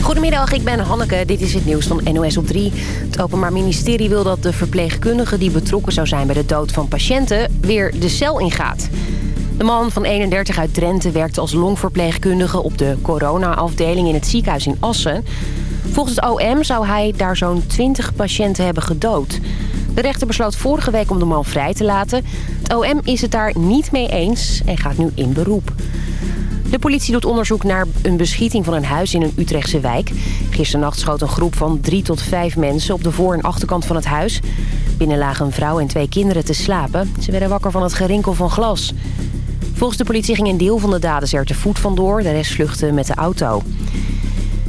Goedemiddag, ik ben Hanneke. Dit is het nieuws van NOS op 3. Het Openbaar Ministerie wil dat de verpleegkundige die betrokken zou zijn... bij de dood van patiënten weer de cel ingaat. De man van 31 uit Drenthe werkte als longverpleegkundige... op de corona-afdeling in het ziekenhuis in Assen. Volgens het OM zou hij daar zo'n 20 patiënten hebben gedood. De rechter besloot vorige week om de man vrij te laten. Het OM is het daar niet mee eens en gaat nu in beroep. De politie doet onderzoek naar een beschieting van een huis in een Utrechtse wijk. Gisternacht schoot een groep van drie tot vijf mensen op de voor- en achterkant van het huis. Binnen lagen een vrouw en twee kinderen te slapen. Ze werden wakker van het gerinkel van glas. Volgens de politie ging een deel van de daders er te voet vandoor. De rest vluchtte met de auto.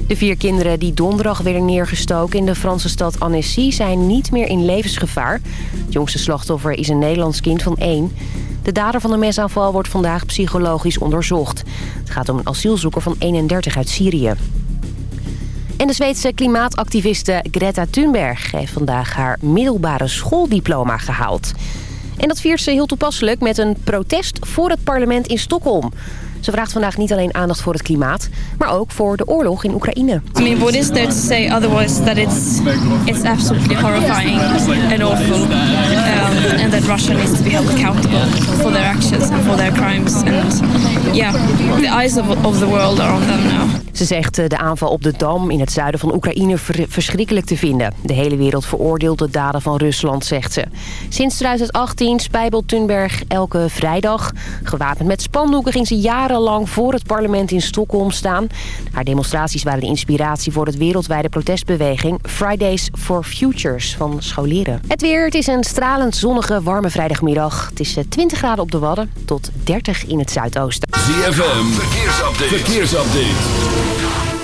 De vier kinderen die donderdag werden neergestoken in de Franse stad Annecy... zijn niet meer in levensgevaar. Het jongste slachtoffer is een Nederlands kind van één. De dader van de mesaanval wordt vandaag psychologisch onderzocht. Het gaat om een asielzoeker van 31 uit Syrië. En de Zweedse klimaatactiviste Greta Thunberg heeft vandaag haar middelbare schooldiploma gehaald. En dat viert ze heel toepasselijk met een protest voor het parlement in Stockholm. Ze vraagt vandaag niet alleen aandacht voor het klimaat, maar ook voor de oorlog in Oekraïne. I mean, what is there to say otherwise that it's it's absolutely horrifying and awful, um, and that Russia needs to be held accountable for their actions and for their crimes. And yeah, the eyes of, of the world are on them now. Ze zegt eh, de aanval op de Dam in het zuiden van Oekraïne ver- verschrikkelijk te vinden. De hele wereld veroordeelt de daden van Rusland, zegt ze. Sinds 2018 spijbelt Thunberg elke vrijdag. Gewapend met spandoeken ging ze jarenlang voor het parlement in Stockholm staan. Haar demonstraties waren de inspiratie voor het wereldwijde protestbeweging... Fridays for Futures van scholieren. Het weer, het is een stralend zonnige, warme vrijdagmiddag. Het is eh, 20 graden op de Wadden tot 30 in het zuidoosten. ZFM, verkeersupdate. verkeersupdate.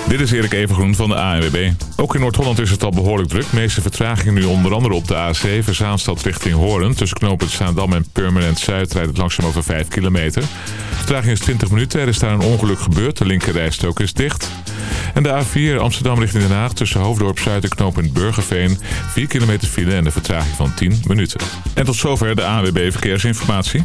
Dit is Erik Evengroen van de ANWB. Ook in Noord-Holland is het al behoorlijk druk. De meeste vertragingen nu onder andere op de A7 Zaanstad richting Hoorn. Tussen knooppunt Zaandam en Permanent Zuid rijdt het langzaam over 5 kilometer. Vertraging is 20 minuten. Er is daar een ongeluk gebeurd. De linkerrijstrook is dicht. En de A4 Amsterdam richting Den Haag tussen Hoofddorp Zuid en knooppunt Burgerveen. 4 kilometer file en de vertraging van 10 minuten. En tot zover de ANWB Verkeersinformatie.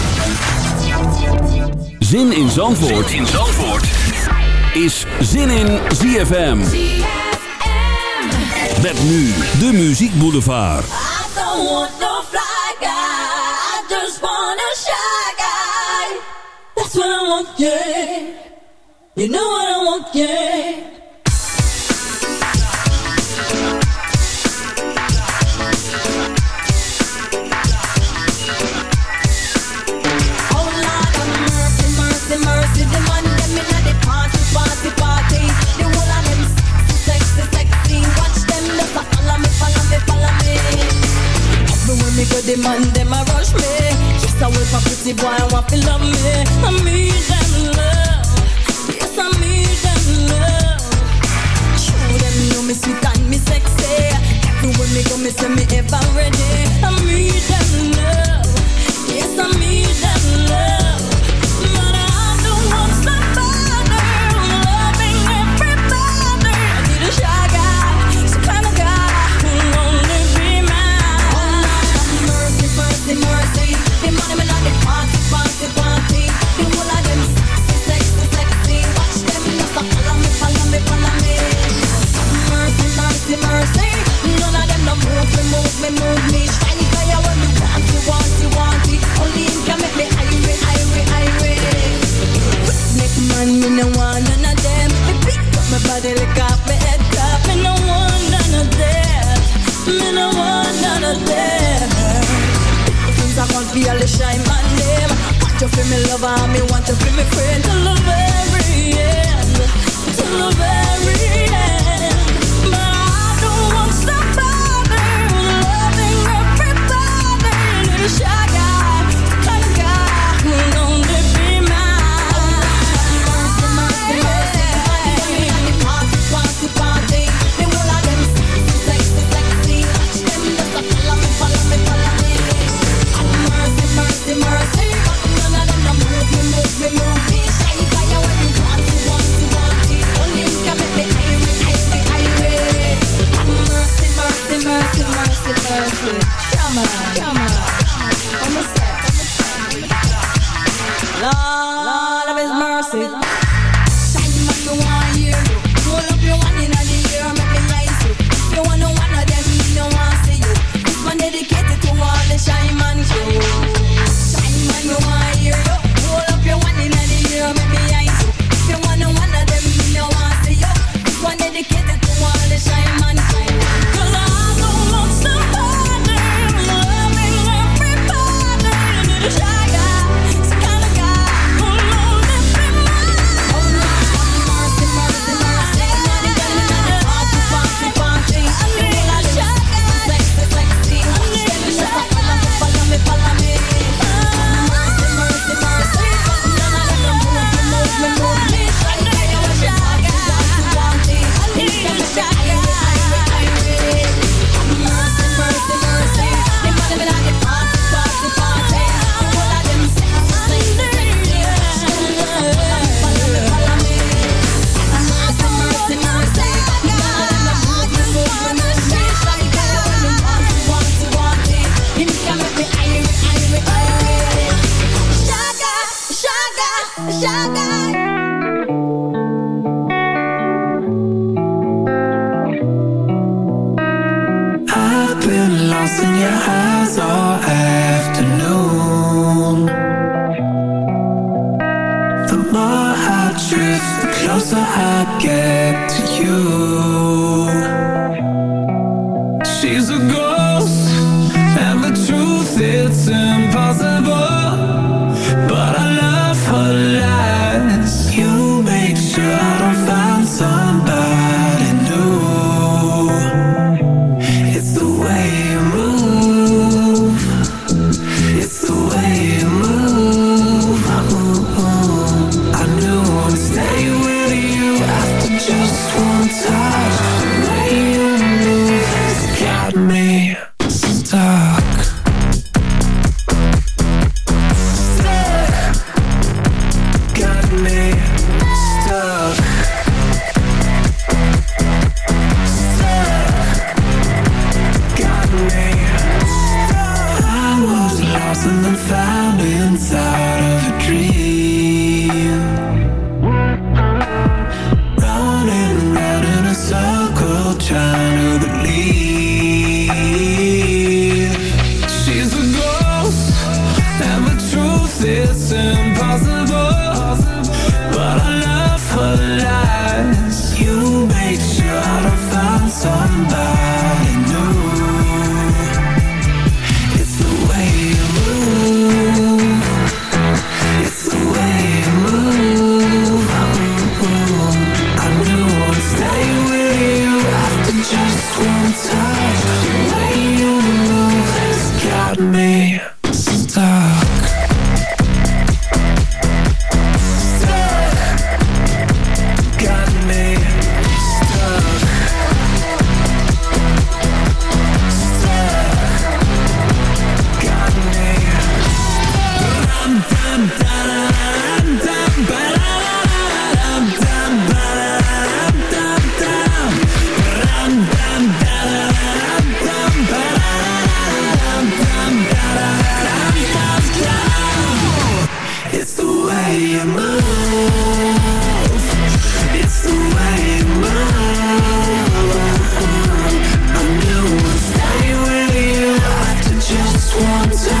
Zin in Zandvoort, zin in Zandvoort. is Zin in ZFM. Met nu de Muziek Boulevard. I don't want no fly guy. I just want a shy guy. That's what I want, yeah. You know what I want, yeah. Everywhere me go, the man them a rush me. Just a wait for pretty boy, I want to love me. I need them love. Yes, I need one touch.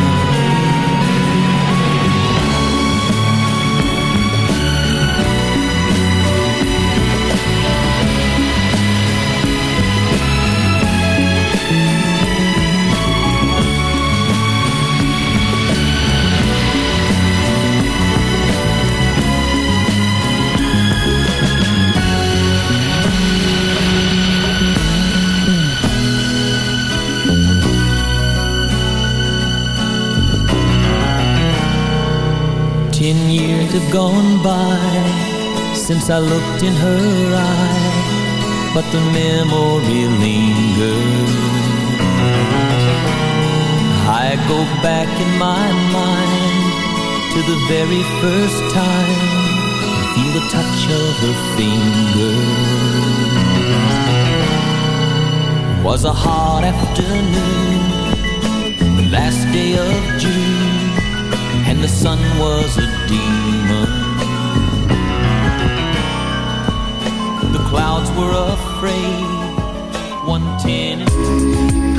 Since I looked in her eye, but the memory lingers. I go back in my mind to the very first time, I feel the touch of her fingers. Was a hot afternoon, the last day of June and the sun was a demon. Were afraid. One ten.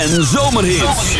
En zomerhits.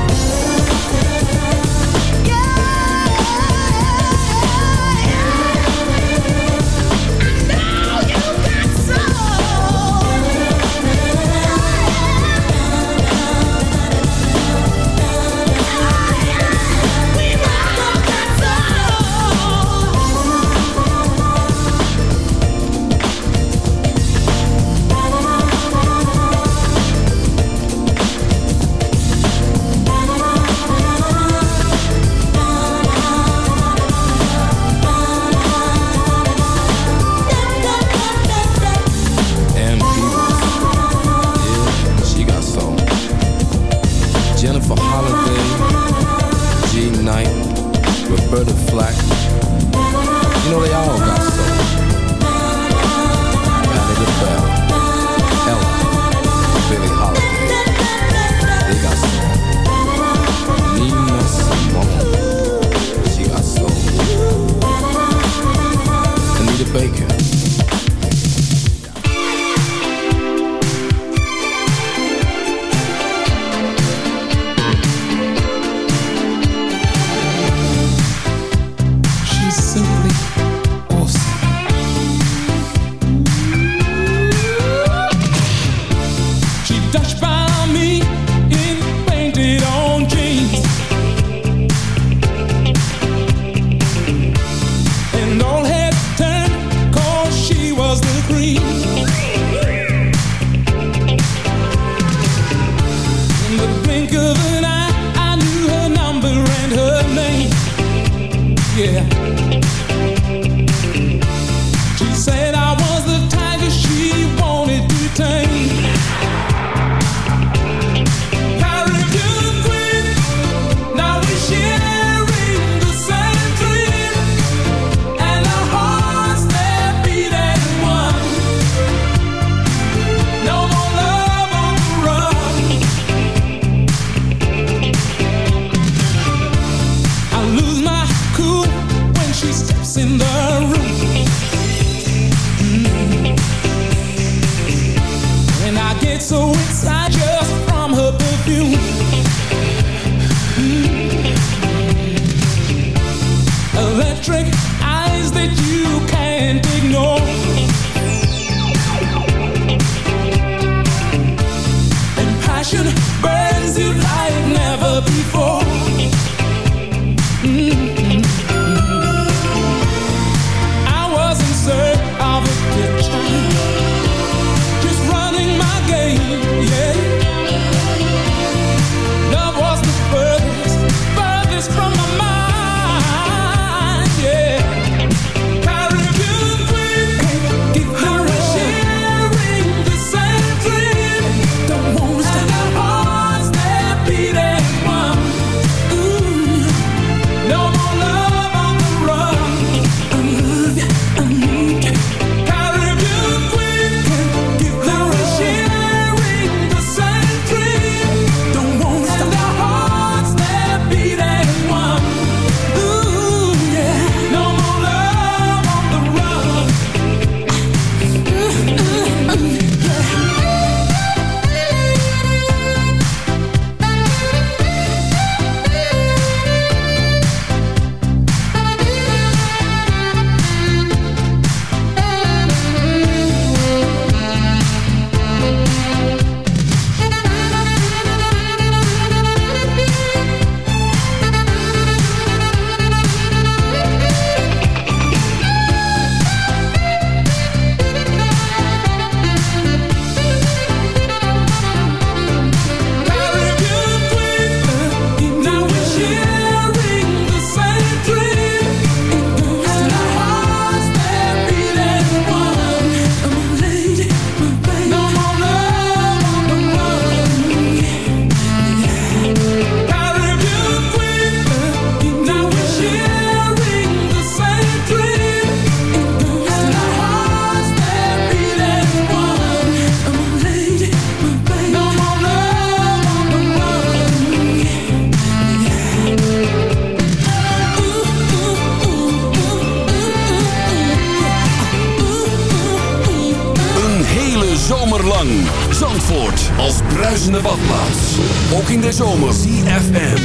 zomer. ZFM.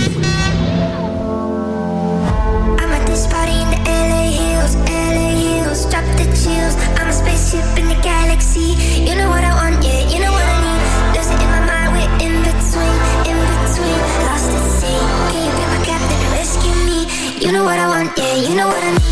I'm at this party in the LA hills, LA hills. Drop the chills. I'm a spaceship in the galaxy. You know what I want, yeah. You know what I need. In my mind, we're in between, in between. Lost at sea, can you be my captain? Rescue me. You know what I want, yeah. You know what I need.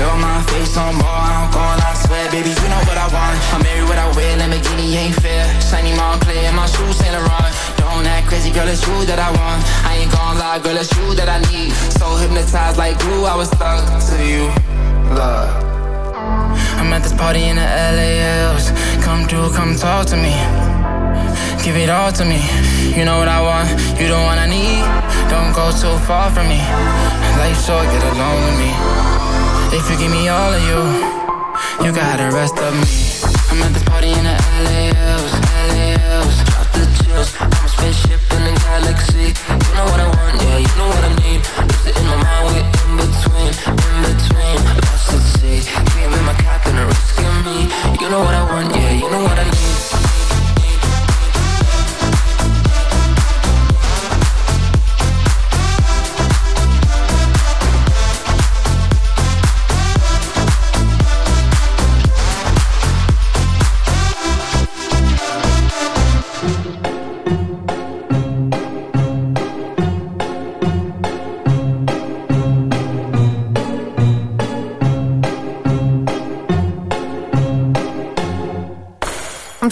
My face on more. I'm going out sweat, baby. You know what I want. I'm married what I wear, Lamborghini ain't fair. Shiny Moncler, my shoes Saint Laurent. Don't act crazy, girl. It's you that I want. I ain't gonna lie, girl. It's you that I need. So hypnotized like glue, I was stuck to you. Love. I'm at this party in the LA hills. Come through, come talk to me. Give it all to me. You know what I want, you the one I need. Don't go too far from me. Life short, get along with me. If you give me all of you, you got the rest of me. I'm at this party in the LA hills, LALs. Drop the chills. I'm a spaceship in the galaxy. You know what I want, yeah, you know what I need. Lose it in my mind, we're in between, in between. Lost at sea. Can't with my cap and a risk in me. You know what I want, yeah, you know what I need.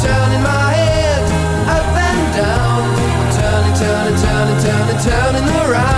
Turning my head up and down. I'm turning, turning, turning, turning, turning around,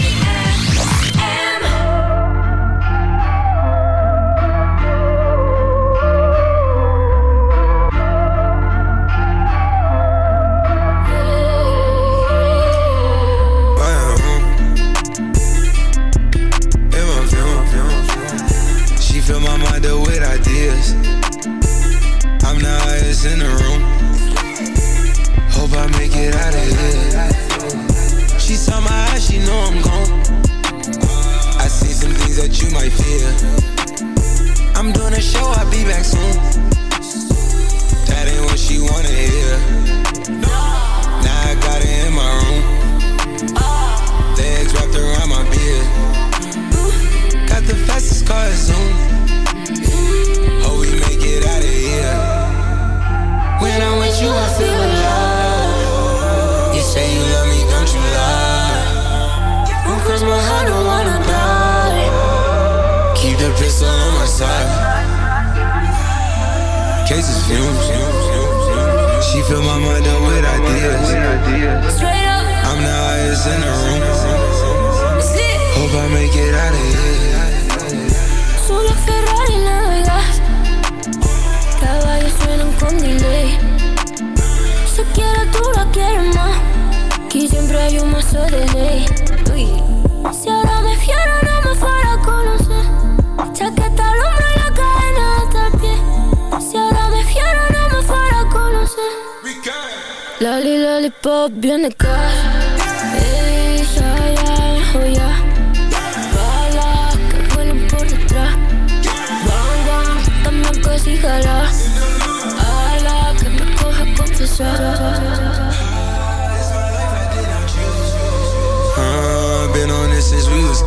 De ley. Uy. Si ahora me fiero no me fuera a conocer. Chaqueta al hombro y la cadena hasta el pie. Si ahora me fiero no me fuera a conocer. Loli, lollipop, viene acá. Ey, ya, ya, oh ya. Balas que vuelan por detrás. Bang, bang, dame que si jala Ala, que me coja confesar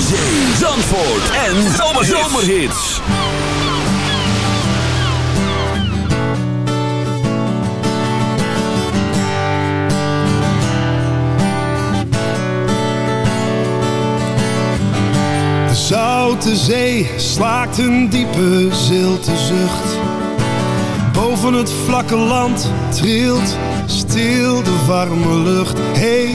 Zee, Zandvoort en Zomerhits. De Zoute Zee slaakt een diepe zilte zucht. Boven het vlakke land trilt stil de warme lucht. Hey,